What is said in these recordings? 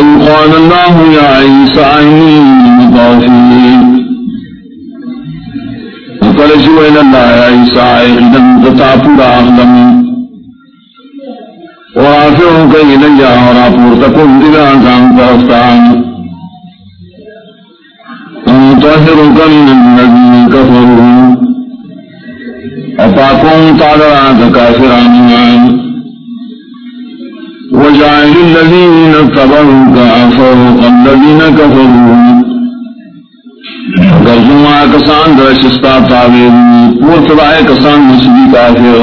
إن قال الله يا عيسى وقال شو إلى الله يا عيسى تتعفر إلي إلى أنسان فرفتان ومطهرك من الذين كفروا. أفاكم تعالى كافران وجعل الذين اتبعوك الذين كفروا. گرجما کسان درشستا تاویل پورتدائے کسان مسلی کافر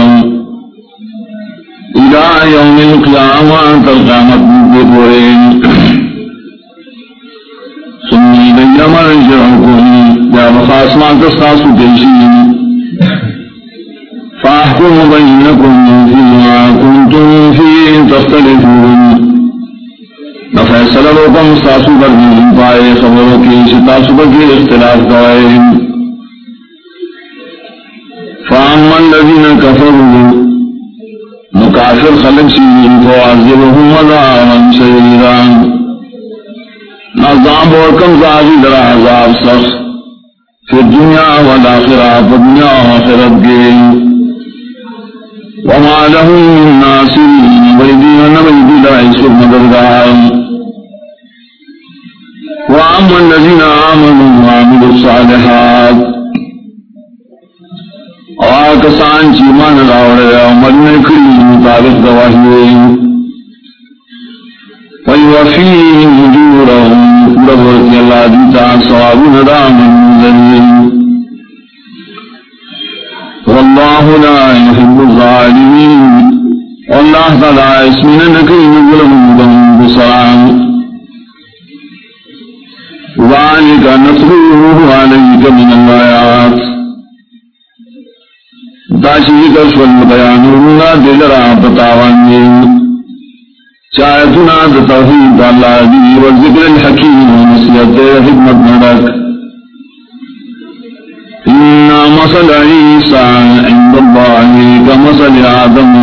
الى یوم القیامہ ترقامت مدد پورے سنی لیم رجعکم یا مخاسمان تستاسو دیشی فاحكم بينكم فيما كنتم فيه تختلفون. نفیصل روکم ساسو پر نہیں پائے خبروں کی ستاسو پر کی اختلاف گوائے فاما الذين كفروا مكافر خلق سيئين فوعذبهم عذابا شديدا نظام ورکم زاغی در عذاب سخت. في الدنيا والآخرة في الدنيا والآخرة وما له من ناصرين بيدين نبيد لا يسر مدرگار وأما الذين آمنوا وعملوا الصالحات وآكسان چیمان راوڑے ومن کری مطابق گواہی ويوفيهم أجورهم لبرك الله ديتا صواب ندام من والله لا يحب الظالمين والله تعالى اسمنا نكين ظلم لهم بصرام ذلك نتلوه عليك من الآيات داشی کشول بیان اللہ دل را بتاوانی چاہتنا توحید اللہ دی و ذکر الحکیم و نصیحت حکمت مدک إن مثل عيسى عند الله كمثل آدم.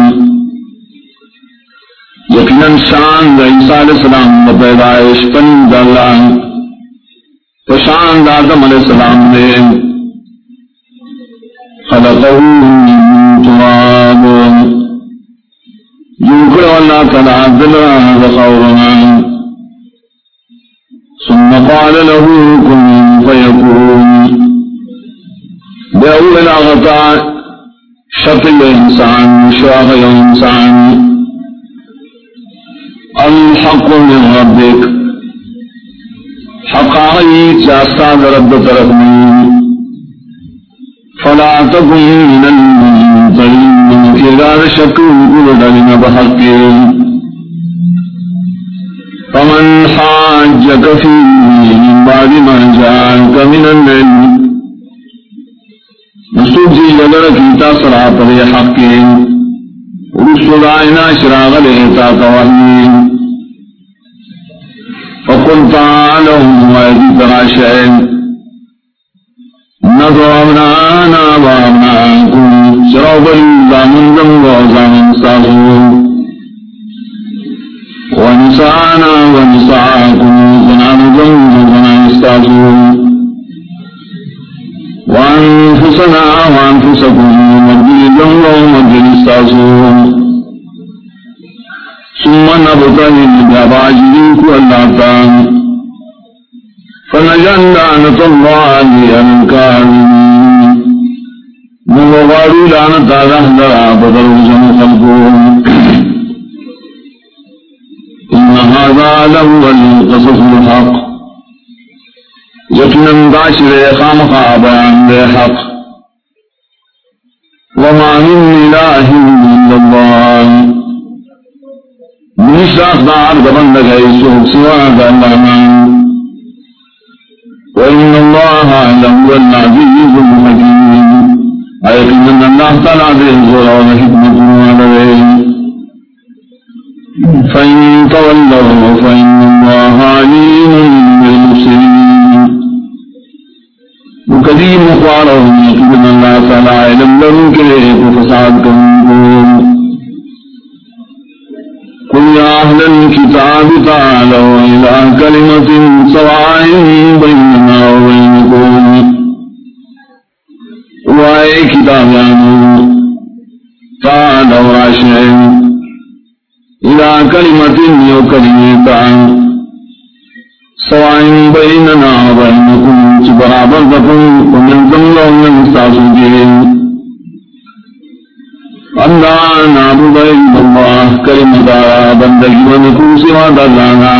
یقیناً شان دا عیسیٰ علیہ السلام دا پیدائش پن دا اللہ. دا آدم علیہ السلام دے خلقه من تراب. یوکر اللہ ثم قال له كن فيكون بأول أغطاء شكل إنسان شاغ إنسان الحق من ربك حقائق جاستاد رب فلا تكن من المنطلين إذا شكوا قلت بحق فمن حاجك من بعد ما جاءك من العلم مسوک جی لگر کیتا سرا پر حق کے رسول آئنا شراغ لیتا قوانی فقل تعالهم وعدی تراشعين نظر ابنانا وابناكم شراو بلی زامن دم وزامن ساغو ونسانا ونساكم زنان دم وزنان استاغو وأنفسنا وأنفسكم مجيدا ومجد استعصون ثم نبتهل بأبعجلك واللعتان فنجعل لعنة الله علي الكاذبين مغاري لعنة الله بدل وزن خلقهم إن هذا لهو القصص الحق۔ یقیناً داشر خام خوابان حق وما من الہ الا اللہ نشاق دار دبن لگئی سوک سوا دا وإن الله لهو العزيز الحكيم. أيقن الله تعالى بالزرع وحكمة عليه فإن تولوا فإن الله عليم قدیم خوار من علم کے فساد کروں قل يا أهل الكتاب تعالوا إلى كلمة سواء بيننا وبينكم وأي كتاب تعالوا راشعين إلى كلمة يكلمة سواء بيننا وبينكم برابر لكم ومن ذنب ومن ساسو استعصوا اللہ نابود اللہ، کریم دارا بندگی ونکو سوا دلانا.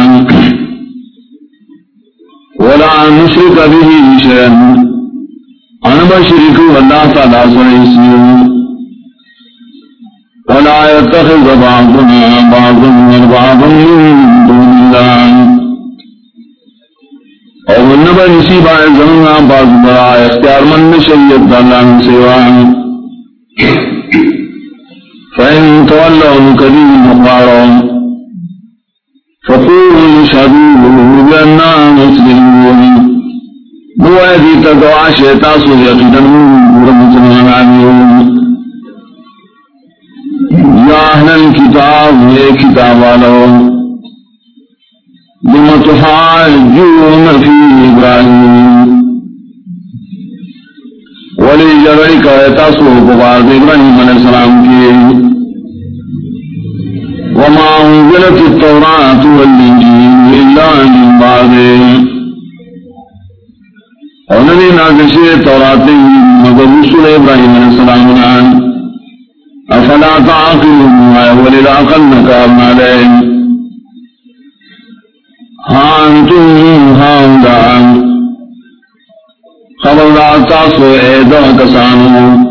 ولا نشرک به شیئا. ان بشرک والله تعالی سنیسیو ولا يتخذ بعضنا بعضا من بعض من دون الله اور نبا نصیبہ زمنا بعض برا اختیار من شریعت دلان سیوان فإن تولوا كريم مقارا فقولوا شهدوا بأننا مسلمون۔ هو الذي تدعى شيطان يقينا ورمزنا عنهم يا أهل الكتاب يا كتاب عليهم لم تحاجون في إبراهيم. ولی جگڑی کا تاسو بغار ابراہیم علیہ السلام کی وما انزلت التوراة والانجیل الا من بعد. ونبی ناکشی توراتی مگر رسول ابراہیم علیہ السلام. نان افلا تعقلون ولی العقل نکار علیہ خبردار تاسو ایدا کسانو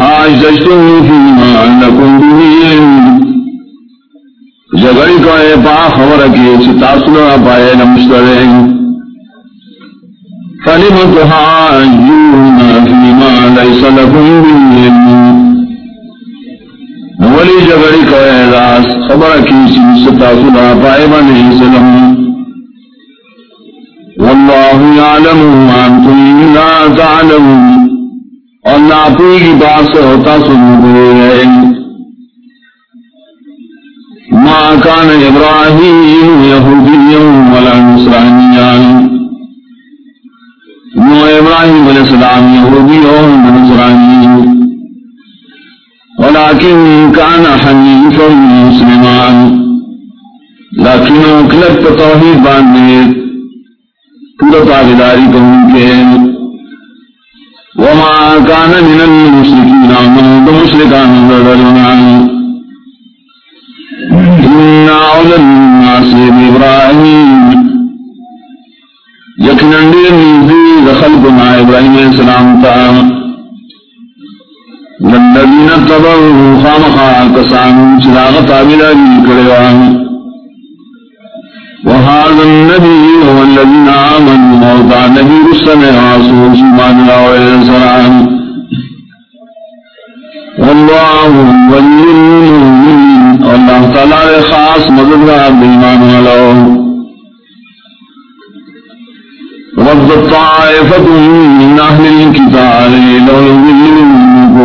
حاج فیما جگڑی کو اے پا خبر کی ستاسو پائے نمشترین۔ فلم تحاجون فیما لیس لکم بہیم۔ ولی جگڑی کو اے راس خبر کی ستاسو پائے بنی سلم والله يعلم وانتم لا تعلمون۔ اللہ پوری بات سے ہوتا سن ما كان ابراهيم يهوديا ولا نصرانيا نو ابراهيم عليه السلام يهودي او نصراني ولكن كان حنيفا مسلما. لكنه كلب توحيد باندې پورا تابداری کو ان کے۔ وما كان من المشركين من المشركان ضررنا إن أولى الناس بإبراهيم يكن عندي من ذي خلقنا إبراهيم السلام تعالى والذين اتبعوا خامخا كسان شراغ تابداری کرے وهذا النبي هو الذين آمنوا موضع نبي رسل عاصور سبحانه الله عليه وسلم والله ولي المؤمنين الله خاص مدد بالإيمان ولو رب الطائفة من أهل الكتاب، لو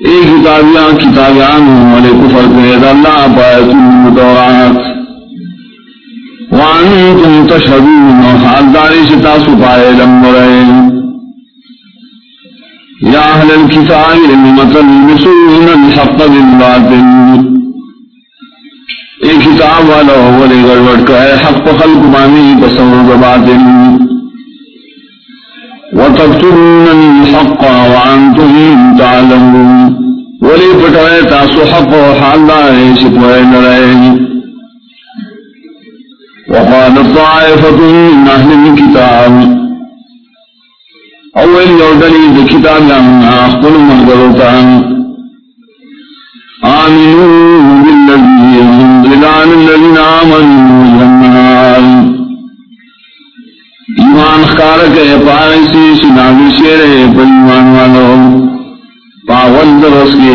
ایک کتابیاں کتابیاں والے کفر قید اللہ پایت المدورات وانتم تشہدون، حال داری ستاسو پائے لمبرین يا أهل الكتاب لم تلبسون الحق بالباطل۔ اے کتاب والا اول گڑبڑ کا ہے، حق خلق مانی بسور باطل۔ وتكتبون الحق وانتم تعلمون۔ ولی پٹوئے تاسو حق و حال دائے سپوئے لڑائے وقال الطائفة من أهل الكتاب۔ اول یو ڈلی د کتاب لامنا خپل آمنوا بالذي انزل على الذين آمنوا والنهار ایمان خار کے پارسی سناوی شیرے پریمان والو۔ پاول درس کے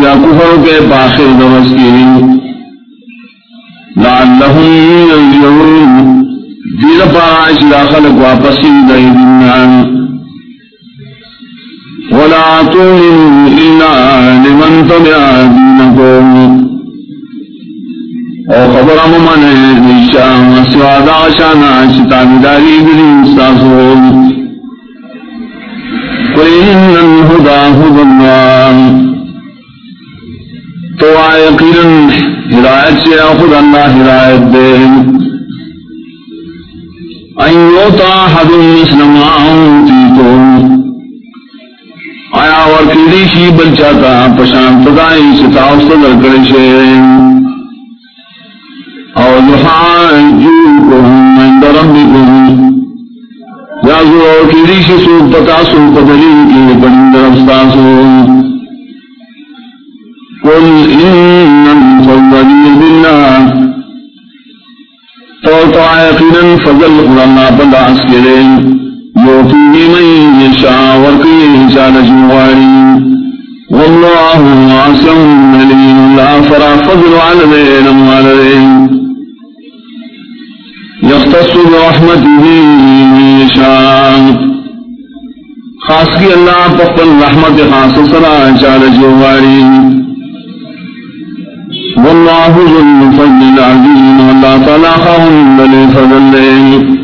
یا کفر کے پاخر درس کے لعلہم یرجعون دیر داخل واپسی دائی دنان ولا تؤمنوا إلا لمن تبع دينكم. او خبر من نشا سواد شانا شتابداری دلی استاسو قل الهدى هدى الله. تو یقینا ہدایت سے خود اللہ ہدایت دے. ان یوتا حد مثل ما اوتیتم آیا اور کیڑی شی بل چاہتا پشان پدائی ستاو صدر کرشے او يحاجوكم عند ربكم یا زو اور کیڑی شی سوک پتا سوک دلیل کی بند رفتاسو قل ان الفضل بالله تو تو یقینا فضل قرآن پداس کرے. یوتی من یشاء ورکی انسان جواری والله واسع عليم لا فرا فضل على ذين یختص يختص برحمته من يشاء خاص کی اللہ پپل رحمت خاص سرا چال جواری. واللہ ذو الفضل العظیم. اللہ تعالی خهم بل فضل لے.